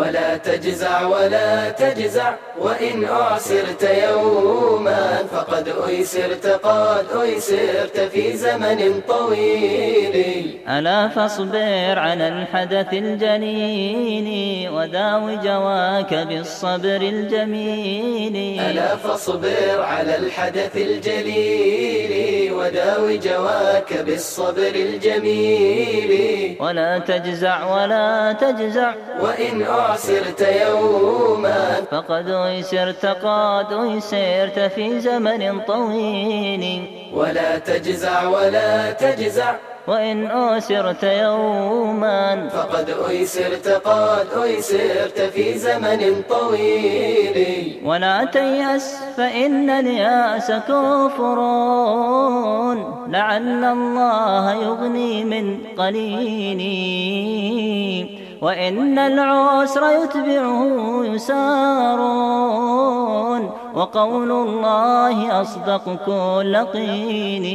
ولا تجزع ولا تجزع وإن أعسرت يوما فقد أيسرت قد أيسرت في زمن طويل. ألا فاصبر على الحدث الجليل وداوي جواك بالصبر الجميل. ألا فاصبر على الحدث الجليل وداوي جواك بالصبر الجميل. ولا تجزع ولا تجزع. وإن أعسرت يوما. فقد أيسرت قد أيسرت في زمن طويل. ولا تجزع ولا تجزع. وإن أسرت يوما. فقد أيسرت قد أيسرت في زمن طويل. ولا تيأس فإن اليأس كفر. لعل الله يغني من قليل. وإن العسر يتبعه يسار وقول الله أصدق كل قيل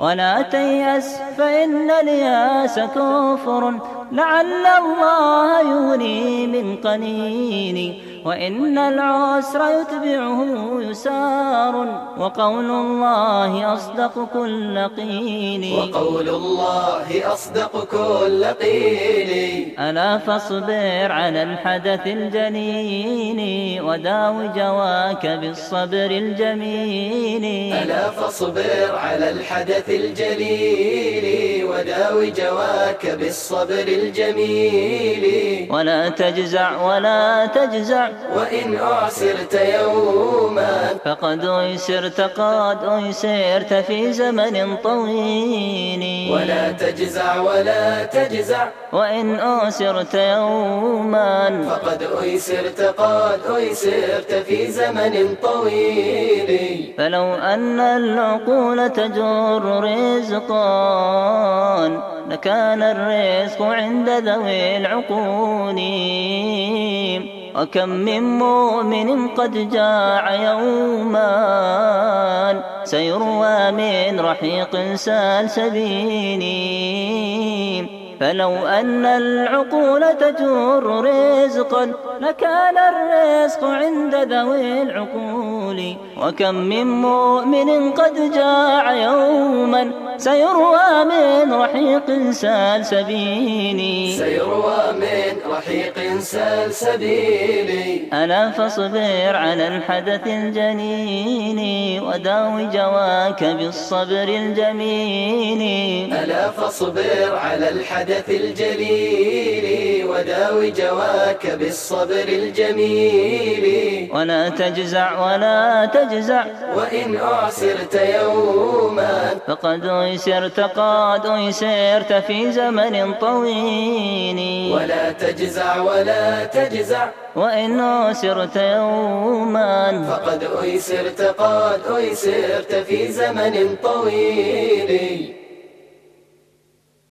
ولا تيأس فإن الياس كفر لعل الله يغني من قليل وإن العسر يتبعه يسار وقول الله أصدق كل قيل. وقول الله أصدق كل قيل. ألا فاصبر على الحدث الجليل وداوي جواك بالصبر الجميل. ألا فاصبر على الحدث الجليل وداوي جواك بالصبر الجميل. ولا تجزع ولا تجزع وإن أعسرت يوما فقد أيسرت قد أيسرت في زمن طويل. ولا تجزع ولا تجزع وإن أسرت يوما فقد أيسرت قد أيسرت في زمن طويل. فلو أن العقول تجر رزقا لكان الرزق عند ذوي العقول. وكم من مؤمن قد جاع يوما سيروى من رحيق سلسبيل فلو أن العقول تجر رزقا لكان الرزق عند ذوي العقول. وكم من مؤمن قد جاع يوما سيروى من رحيق سلسبيل. سيروى من رحيق سلسبيل. ألا فاصبر على الحدث الجليل وداوي جواك بالصبر الجميل. ألا فاصبر على الحدث الجليل وداوي جواك بالصبر الجميل. ولا تجزع ولا تجزع. وإن أعسرت يوما فقد أيسرت قد أيسرت في زمن طويل. ولا تجزع ولا تجزع. وإن أسرت يوما. فقد أيسرت قد أيسرت في زمن طويل.